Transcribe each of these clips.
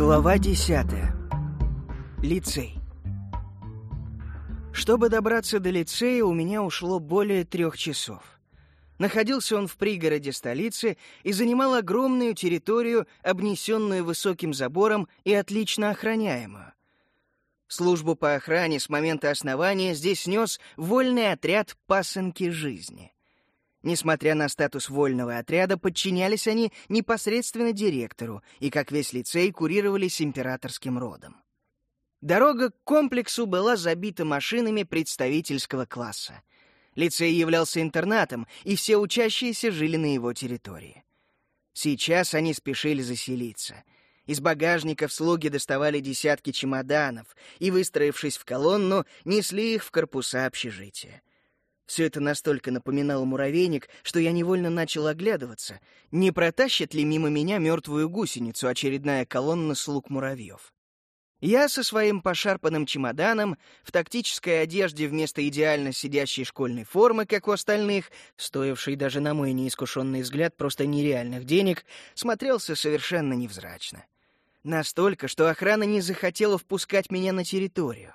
Глава десятая. Лицей. Чтобы добраться до лицея, у меня ушло более трех часов. Находился он в пригороде столицы и занимал огромную территорию, обнесенную высоким забором и отлично охраняемую. Службу по охране с момента основания здесь нес вольный отряд «Пасынки жизни». Несмотря на статус вольного отряда, подчинялись они непосредственно директору и, как весь лицей, курировались императорским родом. Дорога к комплексу была забита машинами представительского класса. Лицей являлся интернатом, и все учащиеся жили на его территории. Сейчас они спешили заселиться. Из багажников слуги доставали десятки чемоданов и, выстроившись в колонну, несли их в корпуса общежития. Все это настолько напоминало муравейник, что я невольно начал оглядываться, не протащит ли мимо меня мертвую гусеницу очередная колонна слуг муравьев. Я со своим пошарпанным чемоданом, в тактической одежде вместо идеально сидящей школьной формы, как у остальных, стоившей даже на мой неискушенный взгляд просто нереальных денег, смотрелся совершенно невзрачно. Настолько, что охрана не захотела впускать меня на территорию.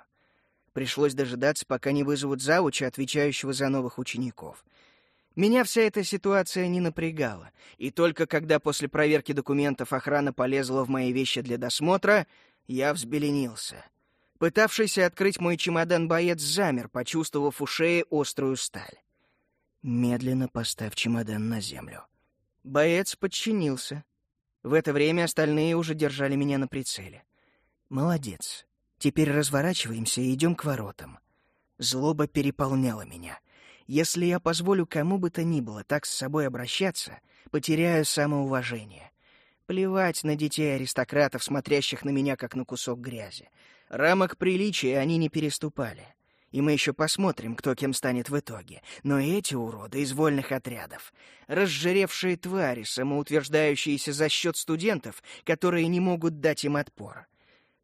Пришлось дожидаться, пока не вызовут завуча, отвечающего за новых учеников. Меня вся эта ситуация не напрягала, и только когда после проверки документов охрана полезла в мои вещи для досмотра, я взбеленился. Пытавшийся открыть мой чемодан боец замер, почувствовав у шеи острую сталь. Медленно поставь чемодан на землю. Боец подчинился. В это время остальные уже держали меня на прицеле. Молодец. Теперь разворачиваемся и идем к воротам. Злоба переполняла меня. Если я позволю кому бы то ни было так с собой обращаться, потеряю самоуважение. Плевать на детей аристократов, смотрящих на меня как на кусок грязи. Рамок приличия они не переступали. И мы еще посмотрим, кто кем станет в итоге. Но эти уроды из вольных отрядов — разжиревшие твари, самоутверждающиеся за счет студентов, которые не могут дать им отпор.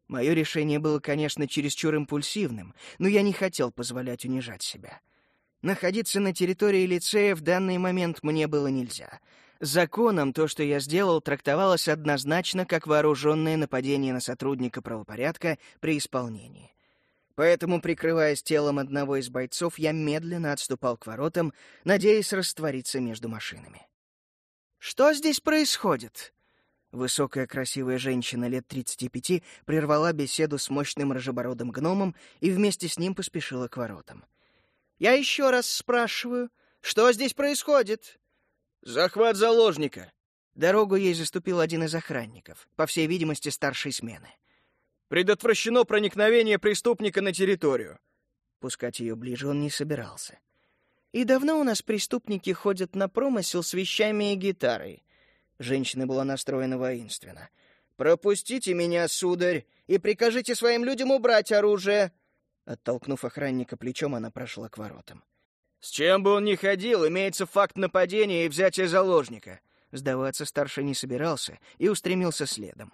Мое решение было, конечно, чересчур импульсивным, но я не хотел позволять унижать себя. Находиться на территории лицея в данный момент мне было нельзя. Законом то, что я сделал, трактовалось однозначно как вооруженное нападение на сотрудника правопорядка при исполнении. Поэтому, прикрываясь телом одного из бойцов, я медленно отступал к воротам, надеясь раствориться между машинами. «Что здесь происходит?» Высокая красивая женщина лет 35 прервала беседу с мощным рыжебородым гномом и вместе с ним поспешила к воротам. «Я еще раз спрашиваю, что здесь происходит?» «Захват заложника!» Дорогу ей заступил один из охранников, по всей видимости, старшей смены. «Предотвращено проникновение преступника на территорию!» Пускать ее ближе он не собирался. «И давно у нас преступники ходят на промысел с вещами и гитарой?» Женщина была настроена воинственно. «Пропустите меня, сударь, и прикажите своим людям убрать оружие!» Оттолкнув охранника плечом, она прошла к воротам. «С чем бы он ни ходил, имеется факт нападения и взятия заложника». Сдаваться старший не собирался и устремился следом.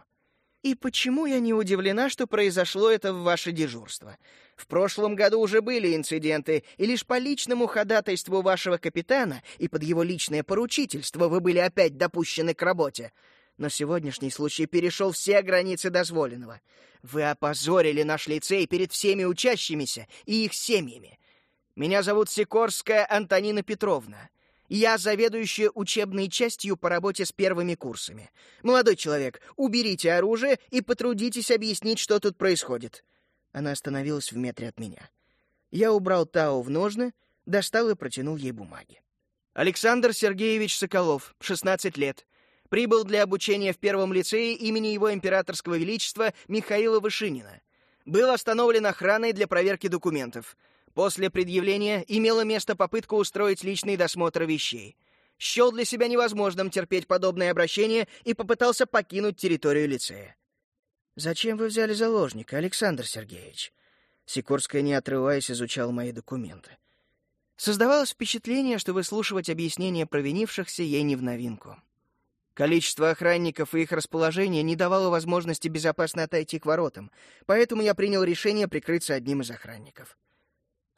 И почему я не удивлена, что произошло это в ваше дежурство? В прошлом году уже были инциденты, и лишь по личному ходатайству вашего капитана и под его личное поручительство вы были опять допущены к работе. Но сегодняшний случай перешел все границы дозволенного. Вы опозорили наш лицей перед всеми учащимися и их семьями. Меня зовут Сикорская Антонина Петровна. Я заведующая учебной частью по работе с первыми курсами. Молодой человек, уберите оружие и потрудитесь объяснить, что тут происходит». Она остановилась в метре от меня. Я убрал Тау в ножны, достал и протянул ей бумаги. Александр Сергеевич Соколов, 16 лет. Прибыл для обучения в первом лицее имени его императорского величества Михаила Вышинина. Был остановлен охраной для проверки документов. После предъявления имела место попытка устроить личный досмотр вещей. Счел для себя невозможным терпеть подобное обращение и попытался покинуть территорию лицея. «Зачем вы взяли заложника, Александр Сергеевич?» Сикорская, не отрываясь, изучала мои документы. Создавалось впечатление, что выслушивать объяснения провинившихся ей не в новинку. Количество охранников и их расположение не давало возможности безопасно отойти к воротам, поэтому я принял решение прикрыться одним из охранников.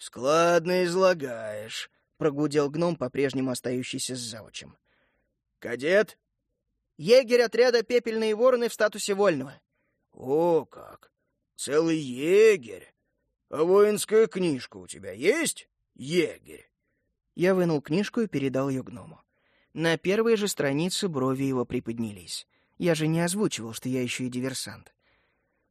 «Складно излагаешь», — прогудел гном, по-прежнему остающийся с завучем. «Кадет?» «Егерь отряда «Пепельные вороны» в статусе вольного». О как! Целый егерь! А воинская книжка у тебя есть, егерь?» Я вынул книжку и передал ее гному. На первой же странице брови его приподнялись. Я же не озвучивал, что я еще и диверсант.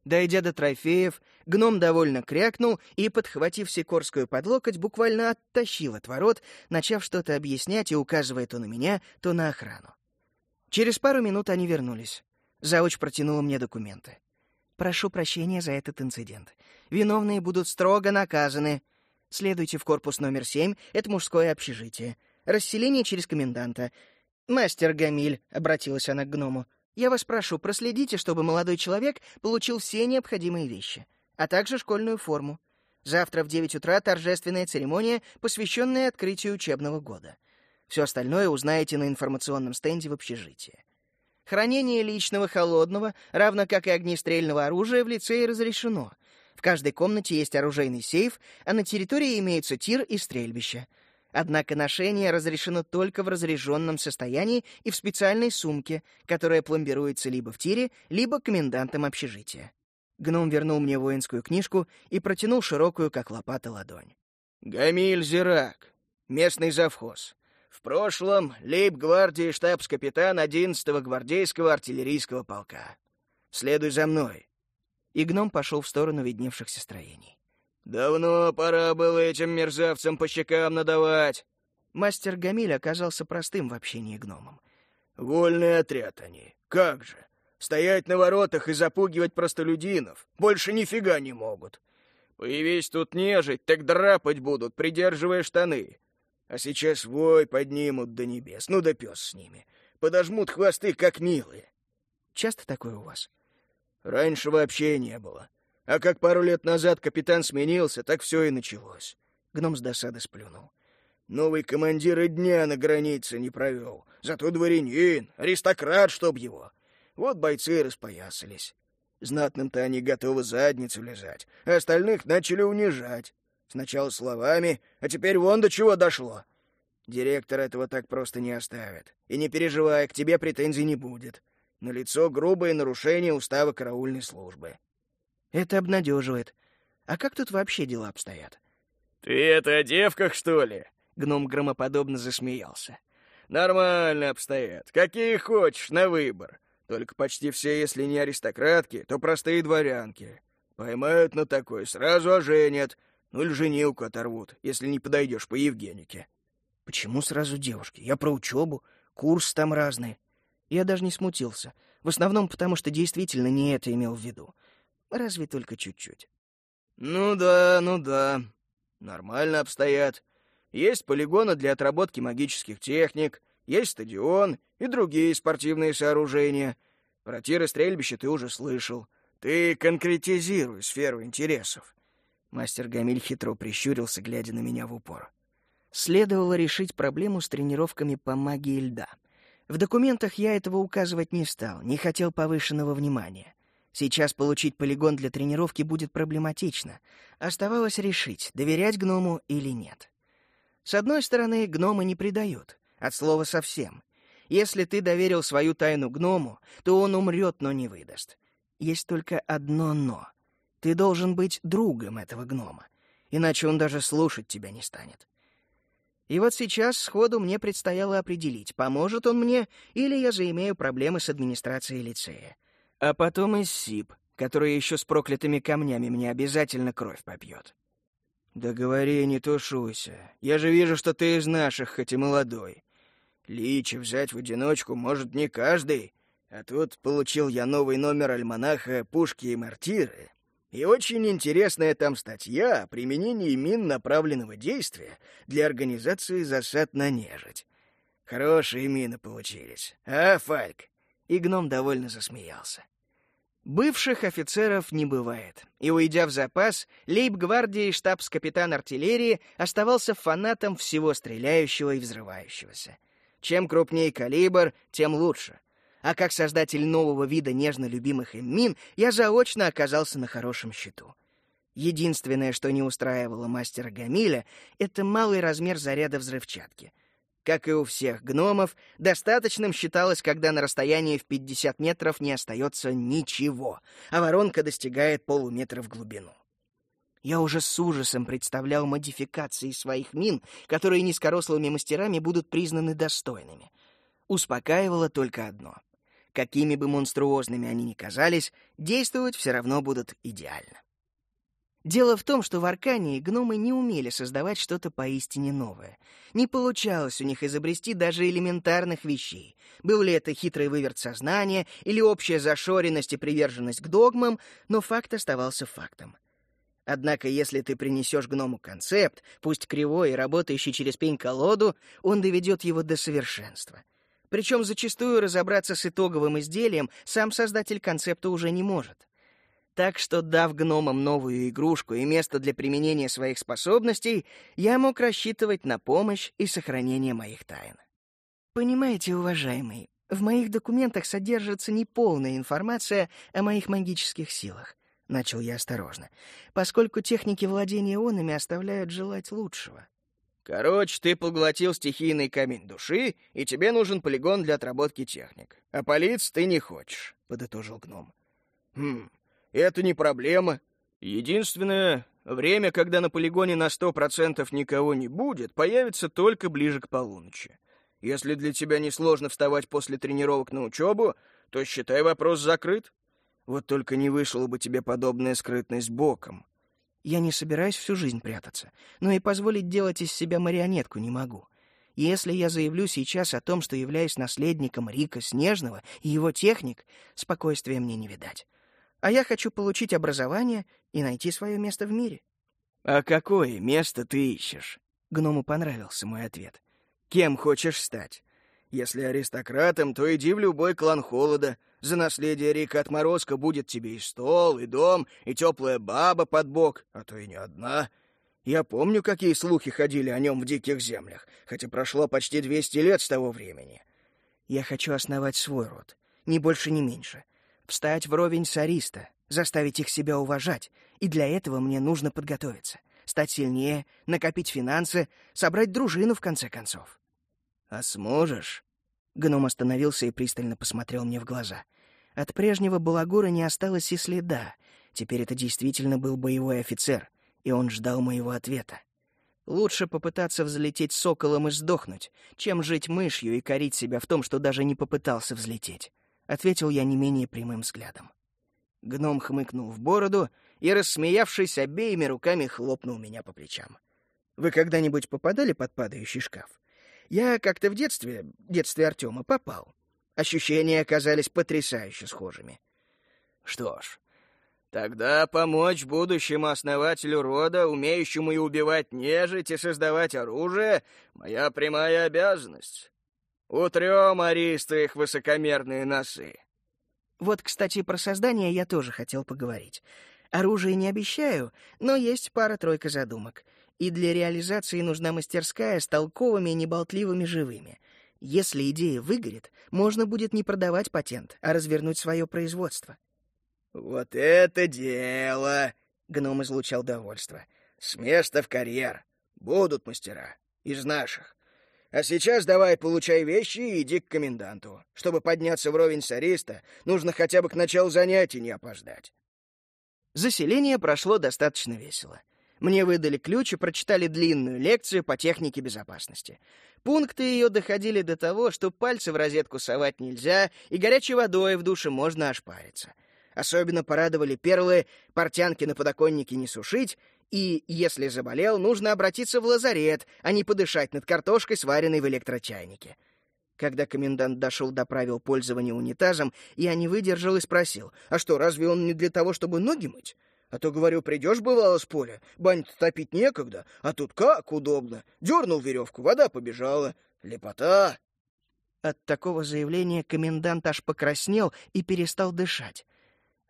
Дойдя до трофеев, гном довольно крякнул и, подхватив Сикорскую под локоть, буквально оттащил от ворот, начав что-то объяснять и указывая то на меня, то на охрану. Через пару минут они вернулись. Зауч протянула мне документы. «Прошу прощения за этот инцидент. Виновные будут строго наказаны. Следуйте в корпус номер семь, это мужское общежитие. Расселение через коменданта. Мастер Гамиль», — обратилась она к гному, — я вас прошу, проследите, чтобы молодой человек получил все необходимые вещи, а также школьную форму. Завтра в 9 утра торжественная церемония, посвященная открытию учебного года. Все остальное узнаете на информационном стенде в общежитии. Хранение личного холодного, равно как и огнестрельного оружия, в лицее разрешено. В каждой комнате есть оружейный сейф, а на территории имеются тир и стрельбище — Однако ношение разрешено только в разряженном состоянии и в специальной сумке, которая пломбируется либо в тире, либо комендантом общежития. Гном вернул мне воинскую книжку и протянул широкую, как лопата, ладонь. «Гамиль Зирак, местный завхоз. В прошлом лейб-гвардии штабс-капитан 11-го гвардейского артиллерийского полка. Следуй за мной». И гном пошел в сторону видневшихся строений. «Давно пора было этим мерзавцам по щекам надавать». Мастер Гамиль оказался простым в общении гномом. «Вольный отряд они. Как же? Стоять на воротах и запугивать простолюдинов. Больше нифига не могут. Появись тут нежить, так драпать будут, придерживая штаны. А сейчас вой поднимут до небес. Ну да пес с ними. Подожмут хвосты, как милые». «Часто такое у вас?» «Раньше вообще не было. А как пару лет назад капитан сменился, так все и началось. Гном с досады сплюнул. Новый командир и дня на границе не провел. Зато дворянин, аристократ, чтоб его. Вот бойцы и распоясались. Знатным-то они готовы задницу лизать, а остальных начали унижать. Сначала словами, а теперь вон до чего дошло. Директор этого так просто не оставит. И не переживай, к тебе претензий не будет. На лицо грубое нарушение устава караульной службы. Это обнадеживает. А как тут вообще дела обстоят? «Ты это о девках, что ли?» Гном громоподобно засмеялся. «Нормально обстоят. Какие хочешь, на выбор. Только почти все, если не аристократки, то простые дворянки. Поймают на такой, сразу оженят. Ну или женилку оторвут, если не подойдешь по Евгенике». «Почему сразу девушки? Я про учебу. Курс там разный». Я даже не смутился. В основном потому, что действительно не это имел в виду. Разве только чуть-чуть. «Ну да, ну да. Нормально обстоят. Есть полигоны для отработки магических техник, есть стадион и другие спортивные сооружения. Про тиры стрельбища ты уже слышал. Ты конкретизируй сферу интересов». Мастер Гамиль хитро прищурился, глядя на меня в упор. Следовало решить проблему с тренировками по магии льда. В документах я этого указывать не стал, не хотел повышенного внимания. Сейчас получить полигон для тренировки будет проблематично. Оставалось решить, доверять гному или нет. С одной стороны, гномы не предают. От слова совсем. Если ты доверил свою тайну гному, то он умрет, но не выдаст. Есть только одно «но». Ты должен быть другом этого гнома, иначе он даже слушать тебя не станет. И вот сейчас сходу мне предстояло определить, поможет он мне или я заимею проблемы с администрацией лицея а потом и Сип, который еще с проклятыми камнями мне обязательно кровь попьет. Да говори, не тушуйся. Я же вижу, что ты из наших, хоть и молодой. Личи взять в одиночку может не каждый, а тут получил я новый номер альманаха «Пушки и мортиры». И очень интересная там статья о применении мин направленного действия для организации засад на нежить. Хорошие мины получились. А, Фальк? И гном довольно засмеялся. Бывших офицеров не бывает, и, уйдя в запас, лейб-гвардии штабс-капитан артиллерии оставался фанатом всего стреляющего и взрывающегося. Чем крупнее калибр, тем лучше. А как создатель нового вида нежно любимых им мин, я заочно оказался на хорошем счету. Единственное, что не устраивало мастера Гамиля, это малый размер заряда взрывчатки. Как и у всех гномов, достаточным считалось, когда на расстоянии в 50 метров не остается ничего, а воронка достигает полуметра в глубину. Я уже с ужасом представлял модификации своих мин, которые низкорослыми мастерами будут признаны достойными. Успокаивало только одно. Какими бы монструозными они ни казались, действовать все равно будут идеально. Дело в том, что в Аркании гномы не умели создавать что-то поистине новое. Не получалось у них изобрести даже элементарных вещей. Был ли это хитрый выверт сознания или общая зашоренность и приверженность к догмам, но факт оставался фактом. Однако, если ты принесешь гному концепт, пусть кривой и работающий через пень-колоду, он доведет его до совершенства. Причем зачастую разобраться с итоговым изделием сам создатель концепта уже не может. Так что, дав гномам новую игрушку и место для применения своих способностей, я мог рассчитывать на помощь и сохранение моих тайн. Понимаете, уважаемый, в моих документах содержится неполная информация о моих магических силах начал я осторожно, поскольку техники владения онами оставляют желать лучшего. Короче, ты поглотил стихийный камень души, и тебе нужен полигон для отработки техник. А полиц ты не хочешь, — подытожил гном. Хм, это не проблема. Единственное, время, когда на полигоне на сто процентов никого не будет, появится только ближе к полуночи. Если для тебя несложно вставать после тренировок на учебу, то считай вопрос закрыт. Вот только не вышла бы тебе подобная скрытность боком. Я не собираюсь всю жизнь прятаться, но и позволить делать из себя марионетку не могу. Если я заявлю сейчас о том, что являюсь наследником Рика Снежного и его техник, спокойствия мне не видать. А я хочу получить образование и найти свое место в мире. «А какое место ты ищешь?» Гному понравился мой ответ. «Кем хочешь стать? Если аристократом, то иди в любой клан Холода, за наследие Рика Отморозка будет тебе и стол, и дом, и теплая баба под бок, а то и не одна. Я помню, какие слухи ходили о нем в диких землях, хотя прошло почти двести лет с того времени. Я хочу основать свой род, ни больше, ни меньше. Встать вровень с Ариста, заставить их себя уважать, и для этого мне нужно подготовиться, стать сильнее, накопить финансы, собрать дружину, в конце концов. — А сможешь? Гном остановился и пристально посмотрел мне в глаза. От прежнего балагура не осталось и следа. Теперь это действительно был боевой офицер, и он ждал моего ответа. Лучше попытаться взлететь соколом и сдохнуть, чем жить мышью и корить себя в том, что даже не попытался взлететь. Ответил я не менее прямым взглядом. Гном хмыкнул в бороду и, рассмеявшись, обеими руками хлопнул меня по плечам. «Вы когда-нибудь попадали под падающий шкаф? Я как-то в детстве, детстве Артема, попал. Ощущения оказались потрясающе схожими. Что ж, тогда помочь будущему основателю рода, умеющему и убивать нежить, и создавать оружие — моя прямая обязанность. Утрем аристы их высокомерные носы. Вот, кстати, про создание я тоже хотел поговорить. Оружие не обещаю, но есть пара-тройка задумок — и для реализации нужна мастерская с толковыми и неболтливыми живыми. Если идея выгорит, можно будет не продавать патент, а развернуть свое производство. «Вот это дело!» — гном излучал довольство. «С места в карьер. Будут мастера. Из наших. А сейчас давай получай вещи и иди к коменданту. Чтобы подняться вровень сариста, нужно хотя бы к началу занятий не опоздать». Заселение прошло достаточно весело. Мне выдали ключ и прочитали длинную лекцию по технике безопасности. Пункты ее доходили до того, что пальцы в розетку совать нельзя, и горячей водой в душе можно ошпариться. Особенно порадовали перлы, портянки на подоконнике не сушить, и, если заболел, нужно обратиться в лазарет, а не подышать над картошкой, сваренной в электрочайнике. Когда комендант дошел до правил пользования унитазом, я не выдержал и спросил, а что, разве он не для того, чтобы ноги мыть? А то, говорю, придешь, бывало, с поля, баню топить некогда, а тут как удобно. Дернул веревку, вода побежала. Лепота!» От такого заявления комендант аж покраснел и перестал дышать.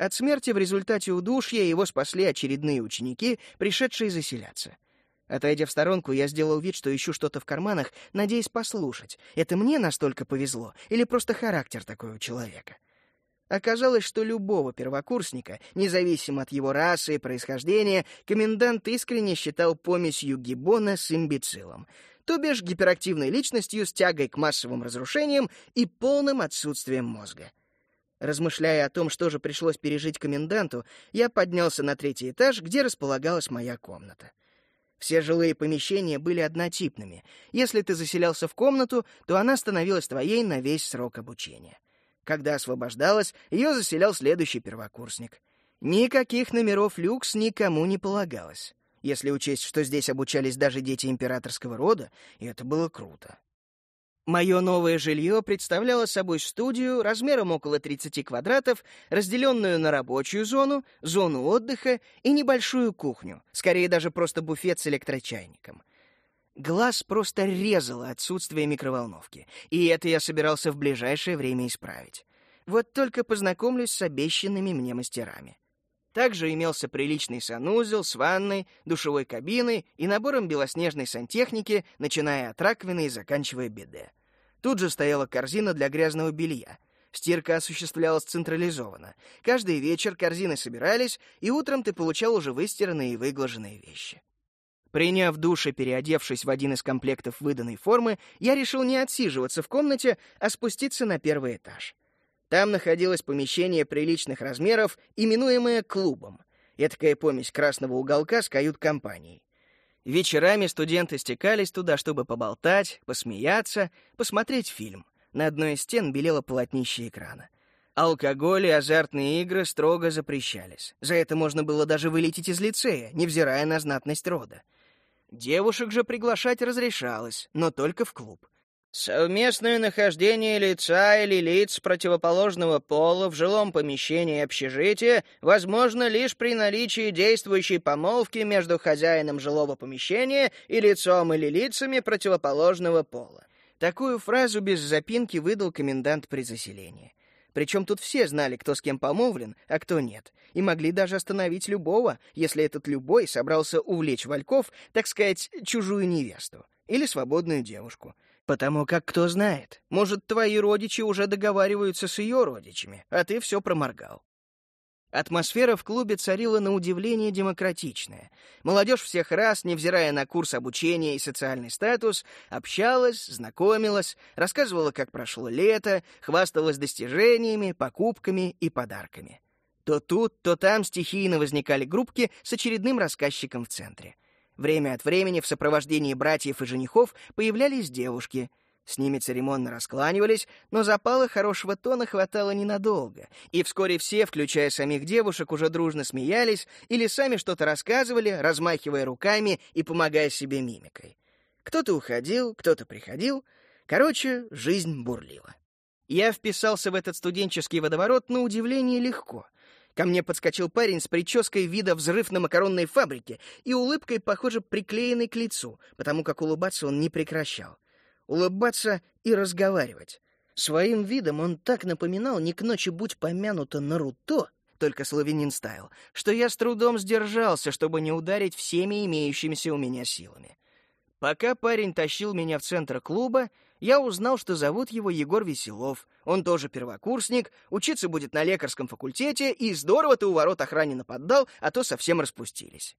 От смерти в результате удушья его спасли очередные ученики, пришедшие заселяться. Отойдя в сторонку, я сделал вид, что ищу что-то в карманах, надеясь послушать. Это мне настолько повезло или просто характер такой у человека? — Оказалось, что любого первокурсника, независимо от его расы и происхождения, комендант искренне считал помесью гиббона с имбецилом. то бишь гиперактивной личностью с тягой к массовым разрушениям и полным отсутствием мозга. Размышляя о том, что же пришлось пережить коменданту, я поднялся на третий этаж, где располагалась моя комната. Все жилые помещения были однотипными. Если ты заселялся в комнату, то она становилась твоей на весь срок обучения. Когда освобождалась, ее заселял следующий первокурсник. Никаких номеров люкс никому не полагалось. Если учесть, что здесь обучались даже дети императорского рода, и это было круто. Мое новое жилье представляло собой студию размером около 30 квадратов, разделенную на рабочую зону, зону отдыха и небольшую кухню, скорее даже просто буфет с электрочайником. Глаз просто резало отсутствие микроволновки, и это я собирался в ближайшее время исправить. Вот только познакомлюсь с обещанными мне мастерами. Также имелся приличный санузел с ванной, душевой кабиной и набором белоснежной сантехники, начиная от раковины и заканчивая биде. Тут же стояла корзина для грязного белья. Стирка осуществлялась централизованно. Каждый вечер корзины собирались, и утром ты получал уже выстиранные и выглаженные вещи. Приняв душ и переодевшись в один из комплектов выданной формы, я решил не отсиживаться в комнате, а спуститься на первый этаж. Там находилось помещение приличных размеров, именуемое клубом. Этакая помесь красного уголка с кают-компанией. Вечерами студенты стекались туда, чтобы поболтать, посмеяться, посмотреть фильм. На одной из стен белело полотнище экрана. Алкоголь и азартные игры строго запрещались. За это можно было даже вылететь из лицея, невзирая на знатность рода. Девушек же приглашать разрешалось, но только в клуб. Совместное нахождение лица или лиц противоположного пола в жилом помещении общежития возможно лишь при наличии действующей помолвки между хозяином жилого помещения и лицом или лицами противоположного пола. Такую фразу без запинки выдал комендант при заселении. Причем тут все знали, кто с кем помолвлен, а кто нет, и могли даже остановить любого, если этот любой собрался увлечь Вальков, так сказать, чужую невесту или свободную девушку — Потому как, кто знает, может, твои родичи уже договариваются с ее родичами, а ты все проморгал. Атмосфера в клубе царила на удивление демократичная. Молодежь всех раз, невзирая на курс обучения и социальный статус, общалась, знакомилась, рассказывала, как прошло лето, хвасталась достижениями, покупками и подарками. То тут, то там стихийно возникали группки с очередным рассказчиком в центре. Время от времени в сопровождении братьев и женихов появлялись девушки. С ними церемонно раскланивались, но запала хорошего тона хватало ненадолго, и вскоре все, включая самих девушек, уже дружно смеялись или сами что-то рассказывали, размахивая руками и помогая себе мимикой. Кто-то уходил, кто-то приходил. Короче, жизнь бурлила. Я вписался в этот студенческий водоворот на удивление легко — Ко мне подскочил парень с прической вида взрыв на макаронной фабрике и улыбкой, похоже, приклеенной к лицу, потому как улыбаться он не прекращал. Улыбаться и разговаривать. Своим видом он так напоминал «Не к ночи будь помянуто Наруто», только славянин стайл, что я с трудом сдержался, чтобы не ударить всеми имеющимися у меня силами. Пока парень тащил меня в центр клуба, я узнал, что зовут его Егор Веселов. Он тоже первокурсник, учиться будет на лекарском факультете, и здорово ты у ворот охране нападал, а то совсем распустились.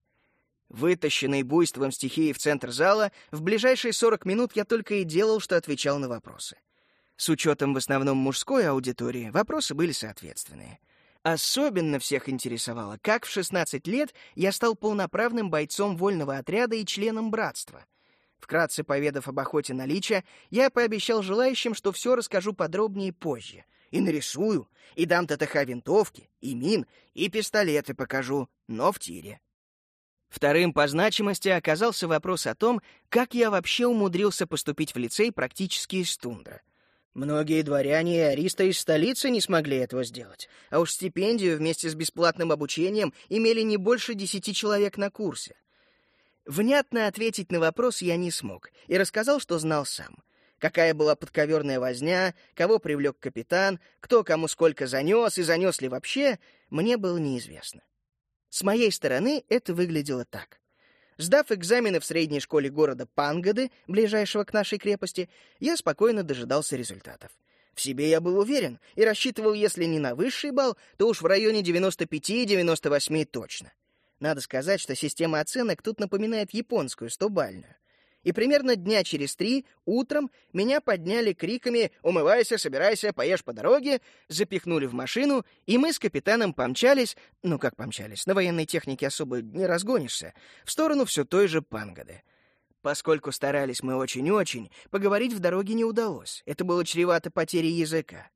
Вытащенный буйством стихии в центр зала, в ближайшие 40 минут я только и делал, что отвечал на вопросы. С учетом в основном мужской аудитории, вопросы были соответственные. Особенно всех интересовало, как в 16 лет я стал полноправным бойцом вольного отряда и членом братства. Вкратце поведав об охоте на лича, я пообещал желающим, что все расскажу подробнее позже. И нарисую, и дам ТТХ винтовки, и мин, и пистолеты покажу, но в тире. Вторым по значимости оказался вопрос о том, как я вообще умудрился поступить в лицей практически из тундра. Многие дворяне и аристы из столицы не смогли этого сделать, а уж стипендию вместе с бесплатным обучением имели не больше десяти человек на курсе. Внятно ответить на вопрос я не смог и рассказал, что знал сам. Какая была подковерная возня, кого привлек капитан, кто кому сколько занес и занес ли вообще, мне было неизвестно. С моей стороны это выглядело так. Сдав экзамены в средней школе города Пангады, ближайшего к нашей крепости, я спокойно дожидался результатов. В себе я был уверен и рассчитывал, если не на высший балл, то уж в районе 95-98 точно. Надо сказать, что система оценок тут напоминает японскую, стобальную. И примерно дня через три, утром, меня подняли криками «Умывайся, собирайся, поешь по дороге», запихнули в машину, и мы с капитаном помчались, ну как помчались, на военной технике особо не разгонишься, в сторону все той же Пангады. Поскольку старались мы очень-очень, поговорить в дороге не удалось. Это было чревато потерей языка.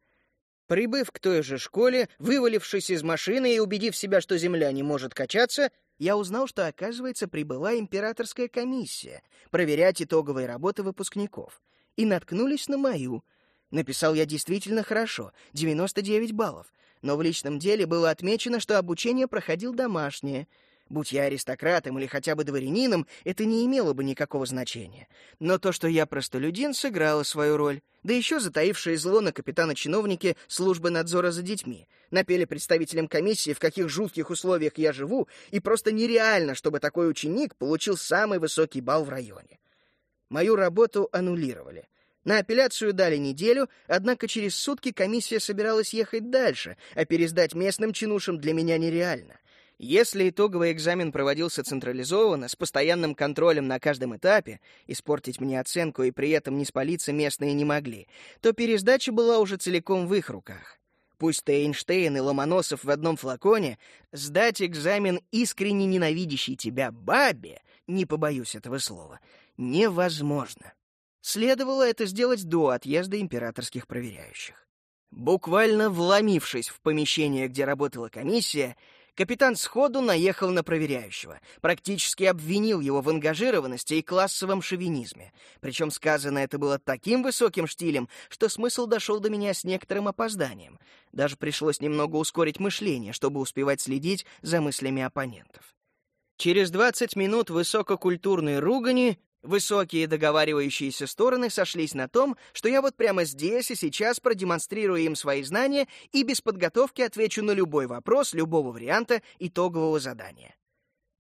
Прибыв к той же школе, вывалившись из машины и убедив себя, что земля не может качаться, я узнал, что, оказывается, прибыла императорская комиссия проверять итоговые работы выпускников. И наткнулись на мою. Написал я действительно хорошо, 99 баллов, но в личном деле было отмечено, что обучение проходил домашнее — Будь я аристократом или хотя бы дворянином, это не имело бы никакого значения. Но то, что я простолюдин, сыграло свою роль. Да еще затаившие зло на капитана-чиновники службы надзора за детьми. Напели представителям комиссии, в каких жутких условиях я живу, и просто нереально, чтобы такой ученик получил самый высокий балл в районе. Мою работу аннулировали. На апелляцию дали неделю, однако через сутки комиссия собиралась ехать дальше, а пересдать местным чинушам для меня нереально. Если итоговый экзамен проводился централизованно, с постоянным контролем на каждом этапе, испортить мне оценку и при этом не спалиться местные не могли, то пересдача была уже целиком в их руках. Пусть Эйнштейн и Ломоносов в одном флаконе, сдать экзамен искренне ненавидящий тебя бабе, не побоюсь этого слова, невозможно. Следовало это сделать до отъезда императорских проверяющих. Буквально вломившись в помещение, где работала комиссия, Капитан сходу наехал на проверяющего, практически обвинил его в ангажированности и классовом шовинизме. Причем сказано это было таким высоким штилем, что смысл дошел до меня с некоторым опозданием. Даже пришлось немного ускорить мышление, чтобы успевать следить за мыслями оппонентов. Через 20 минут высококультурной ругани Высокие договаривающиеся стороны сошлись на том, что я вот прямо здесь и сейчас продемонстрирую им свои знания и без подготовки отвечу на любой вопрос любого варианта итогового задания.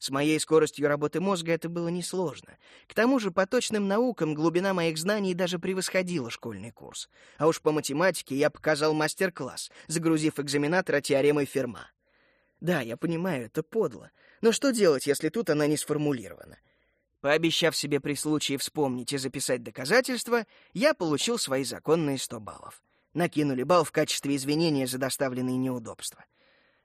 С моей скоростью работы мозга это было несложно. К тому же по точным наукам глубина моих знаний даже превосходила школьный курс. А уж по математике я показал мастер-класс, загрузив экзаменатора теоремой Ферма. Да, я понимаю, это подло. Но что делать, если тут она не сформулирована? Пообещав себе при случае вспомнить и записать доказательства, я получил свои законные 100 баллов. Накинули балл в качестве извинения за доставленные неудобства.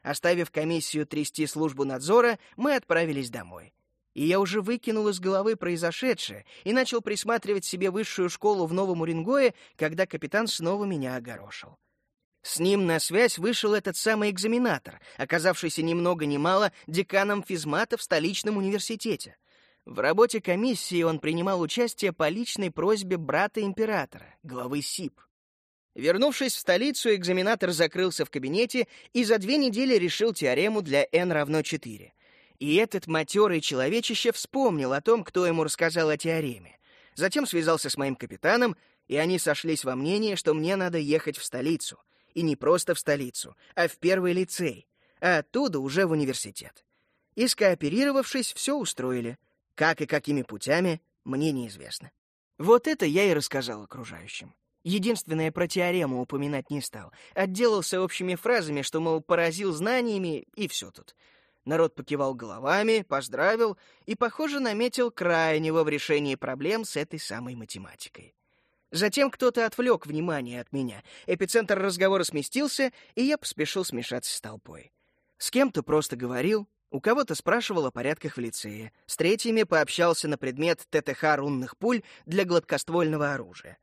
Оставив комиссию трясти службу надзора, мы отправились домой. И я уже выкинул из головы произошедшее и начал присматривать себе высшую школу в Новом Уренгое, когда капитан снова меня огорошил. С ним на связь вышел этот самый экзаменатор, оказавшийся ни много ни мало деканом физмата в столичном университете. В работе комиссии он принимал участие по личной просьбе брата императора, главы СИП. Вернувшись в столицу, экзаменатор закрылся в кабинете и за две недели решил теорему для n равно 4. И этот матерый человечище вспомнил о том, кто ему рассказал о теореме. Затем связался с моим капитаном, и они сошлись во мнении, что мне надо ехать в столицу. И не просто в столицу, а в первый лицей, а оттуда уже в университет. И скооперировавшись, все устроили — как и какими путями, мне неизвестно. Вот это я и рассказал окружающим. Единственное, про теорему упоминать не стал. Отделался общими фразами, что, мол, поразил знаниями, и все тут. Народ покивал головами, поздравил и, похоже, наметил крайнего в решении проблем с этой самой математикой. Затем кто-то отвлек внимание от меня. Эпицентр разговора сместился, и я поспешил смешаться с толпой. С кем-то просто говорил, у кого-то спрашивал о порядках в лицее, с третьими пообщался на предмет ТТХ рунных пуль для гладкоствольного оружия.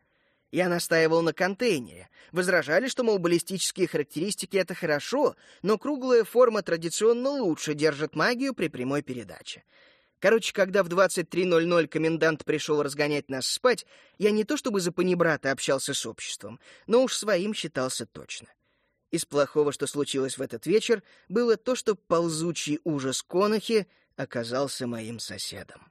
Я настаивал на контейнере. Возражали, что, мол, баллистические характеристики — это хорошо, но круглая форма традиционно лучше держит магию при прямой передаче. Короче, когда в 23.00 комендант пришел разгонять нас спать, я не то чтобы за панибрата общался с обществом, но уж своим считался точно. Из плохого, что случилось в этот вечер, было то, что ползучий ужас Конахи оказался моим соседом.